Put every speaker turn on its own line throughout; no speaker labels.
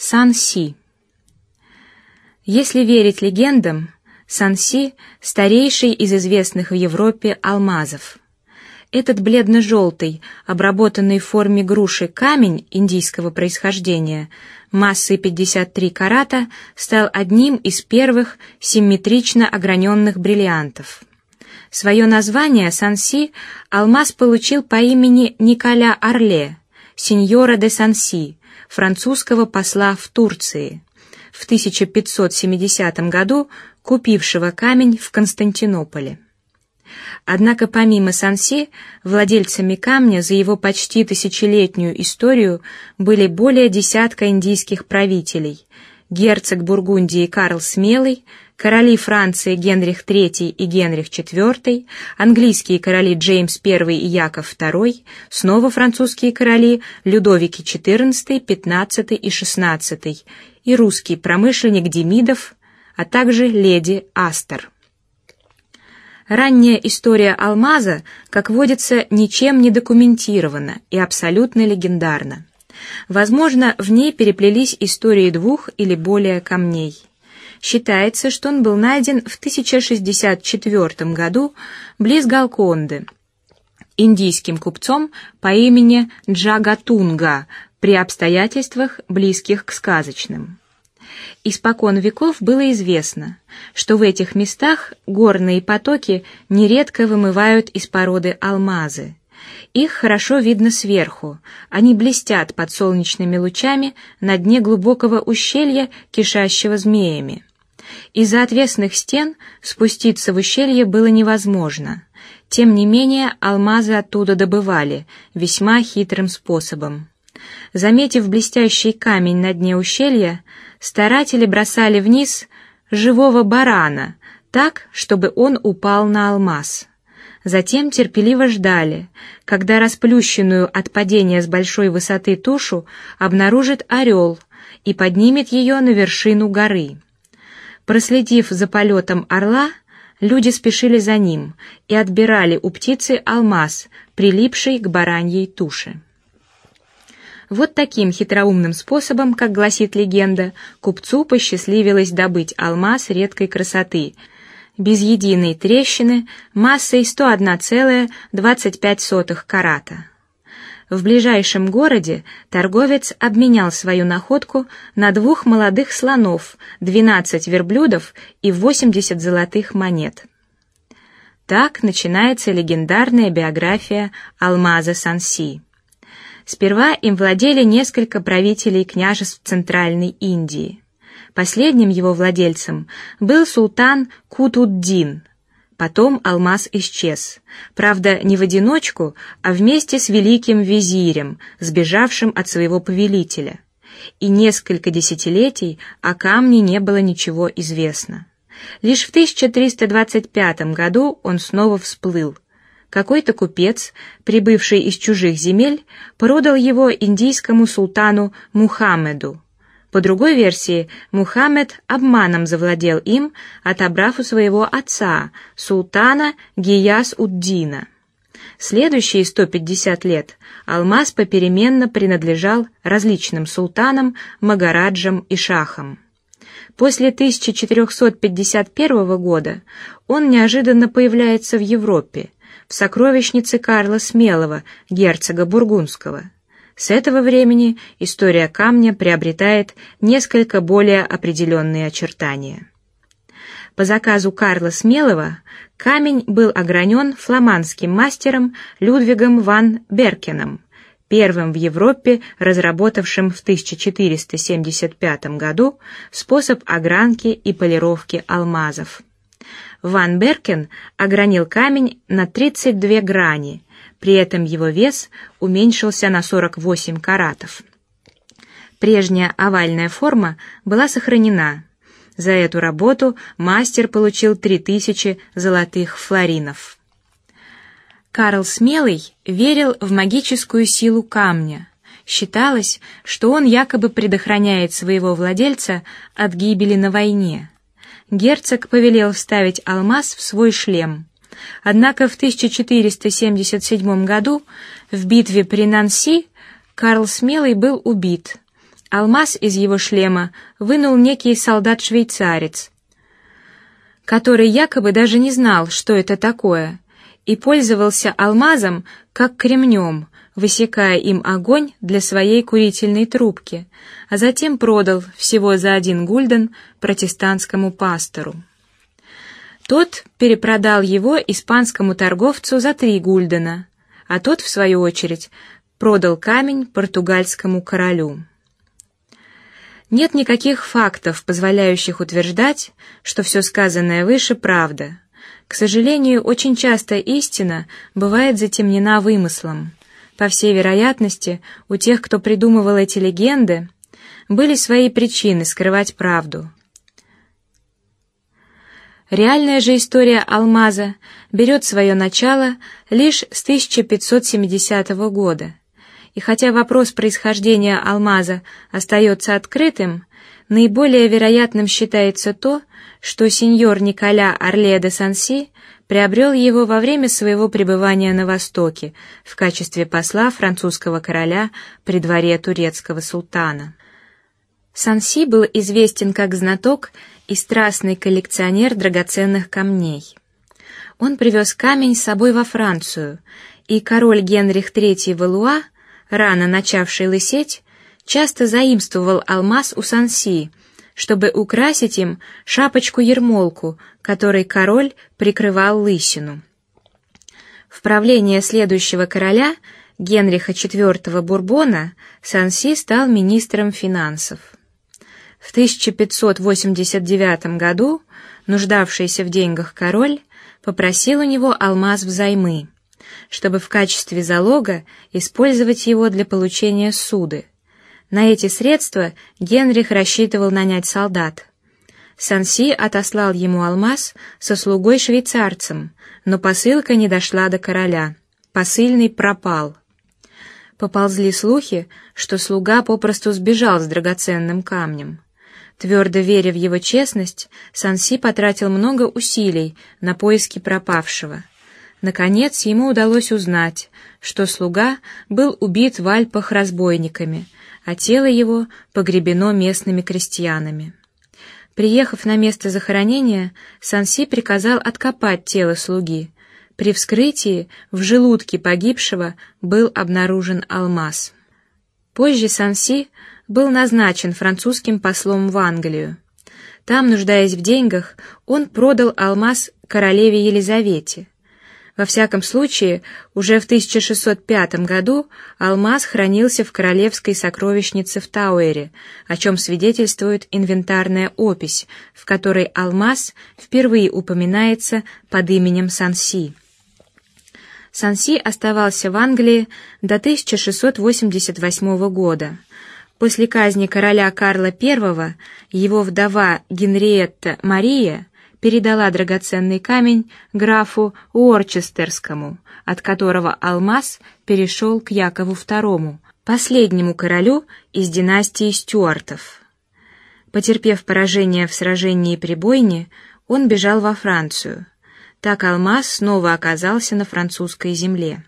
Санси. Если верить легендам, Санси – старейший из известных в Европе алмазов. Этот бледно-желтый, обработанный в форме груши камень индийского происхождения, массой 53 карата, стал одним из первых симметрично ограненных бриллиантов. Свое название Санси алмаз получил по имени Николя Орле, сеньора де Санси, французского посла в Турции, в 1570 году купившего камень в Константинополе. Однако помимо Санси, владельцами камня за его почти тысячелетнюю историю были более десятка индийских правителей: герцог Бургундии Карл Смелый, короли Франции Генрих III и Генрих IV, английские короли Джеймс I и Яков II, снова французские короли Людовики XIV, XV и XVI, и русский промышленник Демидов, а также леди Астер. Ранняя история алмаза, как водится, ничем не документирована и абсолютно легендарна. Возможно, в ней переплелись истории двух или более камней. Считается, что он был найден в 1064 году близ Галконды индийским купцом по имени Джагатунга при обстоятельствах близких к сказочным. Испокон веков было известно, что в этих местах горные потоки нередко вымывают из породы алмазы. Их хорошо видно сверху, они блестят под солнечными лучами на дне глубокого ущелья, кишащего змеями. Из-за отвесных стен спуститься в ущелье было невозможно. Тем не менее, алмазы оттуда добывали весьма хитрым способом. Заметив блестящий камень на дне ущелья, старатели бросали вниз живого барана так, чтобы он упал на алмаз. Затем терпеливо ждали, когда расплющенную от падения с большой высоты тушу обнаружит орел и поднимет ее на вершину горы. Проследив за полетом орла, люди спешили за ним и отбирали у птицы алмаз, прилипший к бараньей туше. Вот таким хитроумным способом, как гласит легенда, купцу посчастливилось добыть алмаз редкой красоты, без единой трещины, массой 101,25 карата. В ближайшем городе торговец обменял свою находку на двух молодых слонов, 12 верблюдов и 80 золотых монет. Так начинается легендарная биография Алмаза Санси. Сперва им владели несколько правителей княжеств Центральной Индии. Последним его владельцем был султан Кутуддин, Потом алмаз исчез, правда не в одиночку, а вместе с великим визирем, сбежавшим от своего повелителя. И несколько десятилетий о камне не было ничего известно. Лишь в 1325 году он снова всплыл. Какой-то купец, прибывший из чужих земель, продал его индийскому султану Мухаммеду. По другой версии, Мухаммед обманом завладел им, отобрав у своего отца, султана Гияс-уд-Дина. Следующие 150 лет алмаз попеременно принадлежал различным султанам, магараджам и шахам. После 1451 года он неожиданно появляется в Европе, в сокровищнице Карла Смелого, герцога бургундского. С этого времени история камня приобретает несколько более определенные очертания. По заказу Карла Смелого камень был огранен фламандским мастером Людвигом ван Беркеном, первым в Европе разработавшим в 1475 году способ огранки и полировки алмазов. Ван Беркен огранил камень на 32 грани при этом его вес уменьшился на 48 каратов. Прежняя овальная форма была сохранена. За эту работу мастер получил 3000 золотых флоринов. Карл Смелый верил в магическую силу камня. Считалось, что он якобы предохраняет своего владельца от гибели на войне. Герцог повелел вставить алмаз в свой шлем. Однако в 1477 году в битве при Нанси Карл Смелый был убит, Алмаз из его шлема вынул некий солдат-швейцарец, который якобы даже не знал, что это такое, и пользовался алмазом как кремнем, высекая им огонь для своей курительной трубки, а затем продал всего за один гульден протестантскому пастору. Тот перепродал его испанскому торговцу за три гульдена, а тот в свою очередь продал камень португальскому королю. Нет никаких фактов, позволяющих утверждать, что все сказанное выше правда. К сожалению, очень часто истина бывает затемнена вымыслом. По всей вероятности, у тех, кто придумывал эти легенды, были свои причины скрывать правду. Реальная же история алмаза берет свое начало лишь с 1570 года, и хотя вопрос происхождения алмаза остается открытым, наиболее вероятным считается то, что сеньор Николя Орле де Санси приобрел его во время своего пребывания на Востоке в качестве посла французского короля при дворе турецкого султана. Санси был известен как знаток и страстный коллекционер драгоценных камней. Он привез камень с собой во Францию, и король Генрих III Валуа, рано начавший лысеть, часто заимствовал алмаз у Санси, чтобы украсить им шапочку-ермолку, которой король прикрывал лысину. В правление следующего короля Генриха IV Бурбона Санси стал министром финансов. В 1589 году нуждавшийся в деньгах король попросил у него алмаз взаймы, чтобы в качестве залога использовать его для получения суды. На эти средства Генрих рассчитывал нанять солдат. Санси отослал ему алмаз со слугой швейцарцем, но посылка не дошла до короля. Посыльный пропал. Поползли слухи, что слуга попросту сбежал с драгоценным камнем. Твердо веря в его честность, Санси потратил много усилий на поиски пропавшего. Наконец ему удалось узнать, что слуга был убит в Альпах разбойниками, а тело его погребено местными крестьянами. Приехав на место захоронения, Санси приказал откопать тело слуги. При вскрытии в желудке погибшего был обнаружен алмаз. Позже Санси был назначен французским послом в Англию. Там, нуждаясь в деньгах, он продал алмаз королеве Елизавете. Во всяком случае, уже в 1605 году алмаз хранился в королевской сокровищнице в Тауэре, о чем свидетельствует инвентарная опись, в которой алмаз впервые упоминается под именем Санси. Санси оставался в Англии до 1688 года. После казни короля Карла I его вдова Генриетта Мария передала драгоценный камень графу Уорчестерскому, от которого алмаз перешел к Якову II, последнему королю из династии Стюартов. Потерпев поражение в сражении при Бойне, он бежал во Францию. Так алмаз снова оказался на французской земле.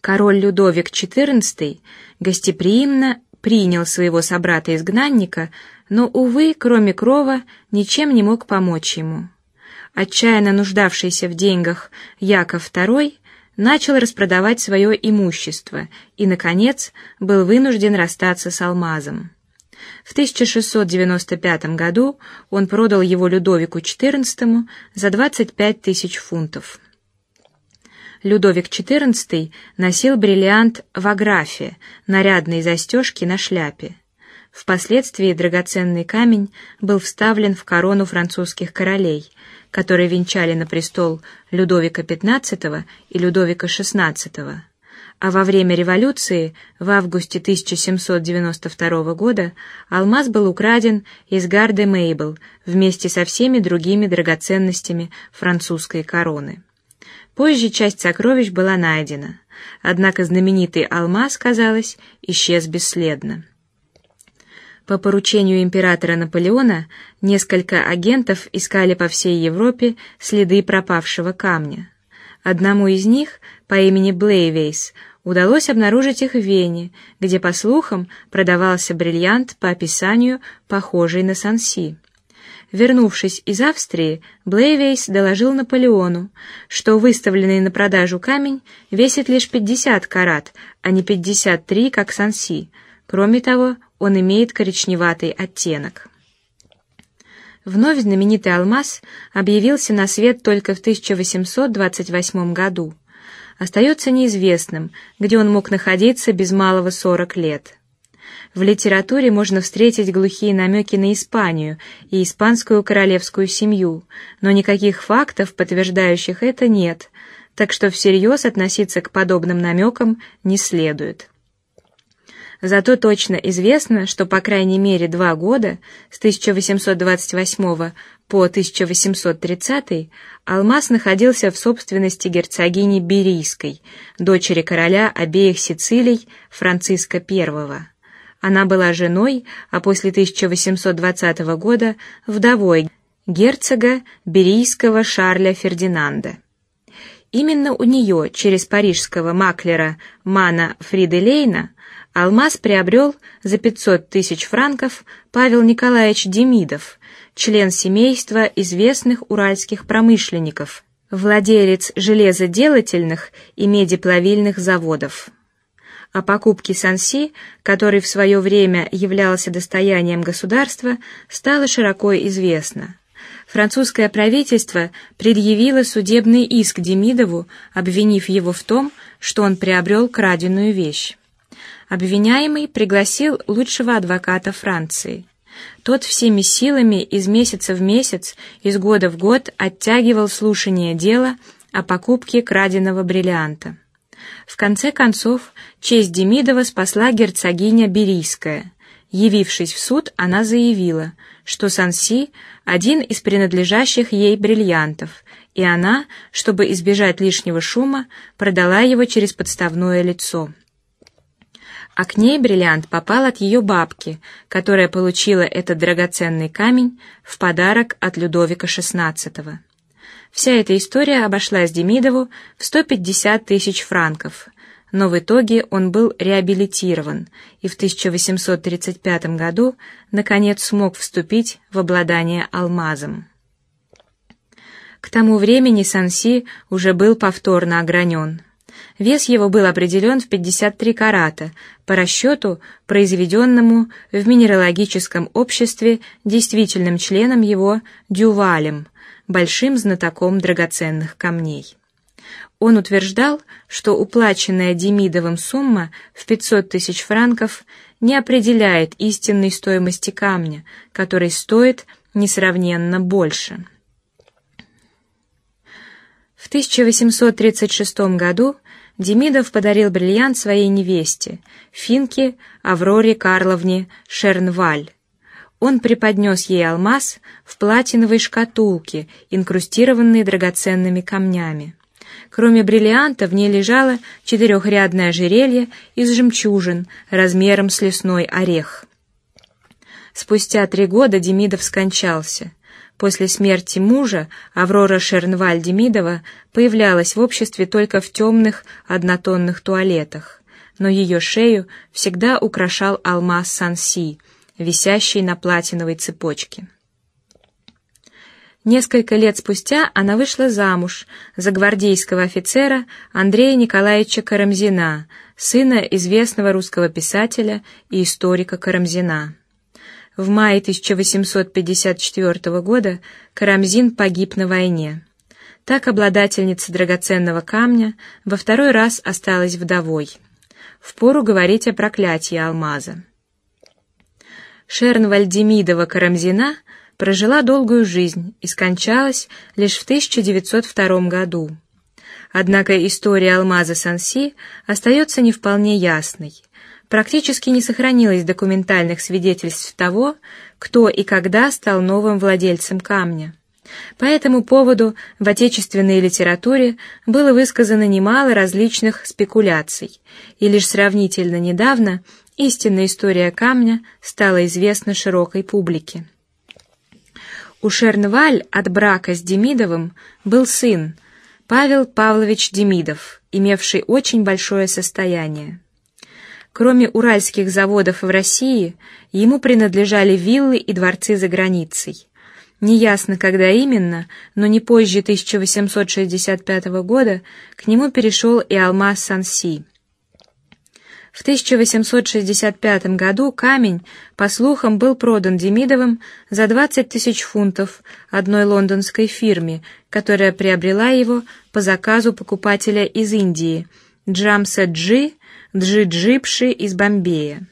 Король Людовик XIV гостеприимно принял своего собрата-изгнанника, но, увы, кроме крова, ничем не мог помочь ему. Отчаянно нуждавшийся в деньгах Яков II начал распродавать свое имущество и, наконец, был вынужден расстаться с алмазом. В 1695 году он продал его Людовику XIV за 25 тысяч фунтов. Людовик XIV носил бриллиант в аграфе, нарядные застежки на шляпе. Впоследствии драгоценный камень был вставлен в корону французских королей, которые венчали на престол Людовика XV и Людовика XVI. А во время революции в августе 1792 года алмаз был украден из гарды Мейбл вместе со всеми другими драгоценностями французской короны. Позже часть сокровищ была найдена, однако знаменитый алмаз, казалось, исчез бесследно. По поручению императора Наполеона несколько агентов искали по всей Европе следы пропавшего камня. Одному из них по имени Блейвейс удалось обнаружить их в Вене, где, по слухам, продавался бриллиант по описанию похожий на Санси. Вернувшись из Австрии, Блейвейс доложил Наполеону, что выставленный на продажу камень весит лишь 50 карат, а не 53, как Санси. Кроме того, он имеет коричневатый оттенок. Вновь знаменитый алмаз объявился на свет только в 1828 году. Остается неизвестным, где он мог находиться без малого 40 лет. В литературе можно встретить глухие намеки на Испанию и испанскую королевскую семью, но никаких фактов, подтверждающих это, нет, так что всерьез относиться к подобным намекам не следует. Зато точно известно, что по крайней мере два года с 1828 по 1830 алмаз находился в собственности герцогини Берийской, дочери короля обеих Сицилий Франциска I. Она была женой, а после 1820 года вдовой герцога Берийского Шарля Фердинанда. Именно у нее через парижского маклера Мана Фриделейна алмаз приобрел за 500 тысяч франков Павел Николаевич Демидов, член семейства известных уральских промышленников, владелец железоделательных и медиплавильных заводов. О покупке Санси, который в свое время являлся достоянием государства, стало широко известно. Французское правительство предъявило судебный иск Демидову, обвинив его в том, что он приобрел краденую вещь. Обвиняемый пригласил лучшего адвоката Франции. Тот всеми силами из месяца в месяц, из года в год оттягивал слушание дела о покупке краденого бриллианта. В конце концов, честь Демидова спасла герцогиня Берийская. Явившись в суд, она заявила, что Санси один из принадлежащих ей бриллиантов, и она, чтобы избежать лишнего шума, продала его через подставное лицо а к ней бриллиант попал от ее бабки, которая получила этот драгоценный камень в подарок от Людовика XVI. Вся эта история обошлась Демидову в 150 тысяч франков, но в итоге он был реабилитирован и в 1835 году наконец смог вступить в обладание алмазом. К тому времени Санси уже был повторно огранен. Вес его был определен в 53 карата по расчету, произведенному в минералогическом обществе действительным членом его Дювалем, большим знатоком драгоценных камней. Он утверждал, что уплаченная Демидовым сумма в 500 тысяч франков не определяет истинной стоимости камня, который стоит несравненно больше. В 1836 году Демидов подарил бриллиант своей невесте, финке Авроре Карловне Шернваль. Он преподнес ей алмаз в платиновой шкатулке, инкрустированной драгоценными камнями. Кроме бриллианта в ней лежало четырехрядное ожерелье из жемчужин размером с лесной орех. Спустя три года Демидов скончался. После смерти мужа Аврора Шернваль-Демидова появлялась в обществе только в темных однотонных туалетах, но ее шею всегда украшал алмаз Санси, висящий на платиновой цепочке. Несколько лет спустя она вышла замуж за гвардейского офицера Андрея Николаевича Карамзина, сына известного русского писателя и историка Карамзина. В мае 1854 года Карамзин погиб на войне. Так обладательница драгоценного камня во второй раз осталась вдовой. Впору говорить о проклятии алмаза. Шернвальдемидова Карамзина прожила долгую жизнь и скончалась лишь в 1902 году. Однако история алмаза Санси остается не вполне ясной практически не сохранилось документальных свидетельств того, кто и когда стал новым владельцем камня. По этому поводу в отечественной литературе было высказано немало различных спекуляций, и лишь сравнительно недавно истинная история камня стала известна широкой публике. У Шернваль от брака с Демидовым был сын Павел Павлович Демидов имевший очень большое состояние. Кроме уральских заводов в России, ему принадлежали виллы и дворцы за границей. Неясно, когда именно, но не позже 1865 года к нему перешел и алмаз Санси. В 1865 году камень, по слухам, был продан Демидовым за 20 тысяч фунтов одной лондонской фирме, которая приобрела его по заказу покупателя из Индии, Джамса Джи, Джи Джипши из Бомбея.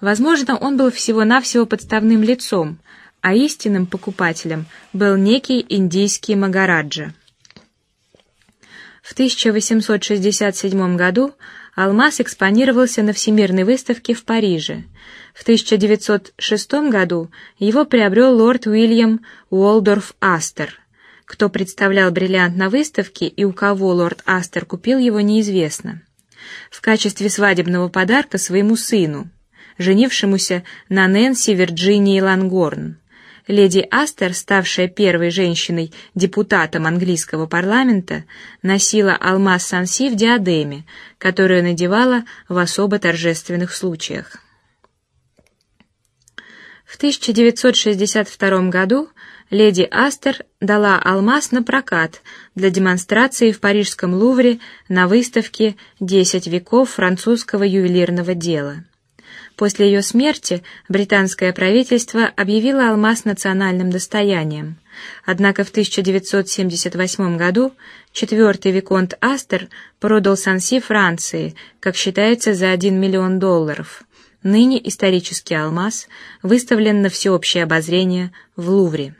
Возможно, он был всего-навсего подставным лицом, а истинным покупателем был некий индийский Магараджа. В 1867 году алмаз экспонировался на Всемирной выставке в Париже. В 1906 году его приобрел лорд Уильям Уолдорф Астер. Кто представлял бриллиант на выставке и у кого лорд Астер купил его, неизвестно. В качестве свадебного подарка своему сыну, женившемуся на Нэнси Вирджинии Лангорн. Леди Астер, ставшая первой женщиной-депутатом английского парламента, носила алмаз Санси в диадеме, которую надевала в особо торжественных случаях. В 1962 году леди Астер дала алмаз на прокат для демонстрации в парижском Лувре на выставке «Десять веков французского ювелирного дела». После ее смерти британское правительство объявило алмаз национальным достоянием. Однако в 1978 году четвертый виконт Астер продал Санси Франции, как считается, за 1 миллион долларов. Ныне исторический алмаз выставлен на всеобщее обозрение в Лувре.